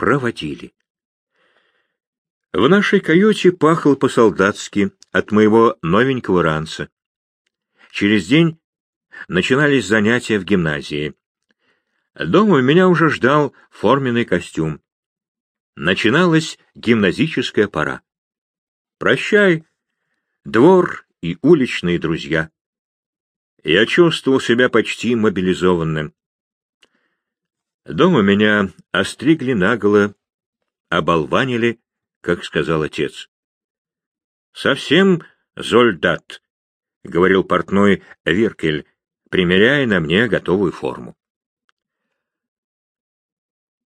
проводили. В нашей каюте пахло по-солдатски от моего новенького ранца. Через день начинались занятия в гимназии. Дома меня уже ждал форменный костюм. Начиналась гимназическая пора. Прощай, двор и уличные друзья. Я чувствовал себя почти мобилизованным. Дома меня остригли наголо, оболванили, как сказал отец. Совсем зольдат, — говорил портной Виркель, примеряя на мне готовую форму.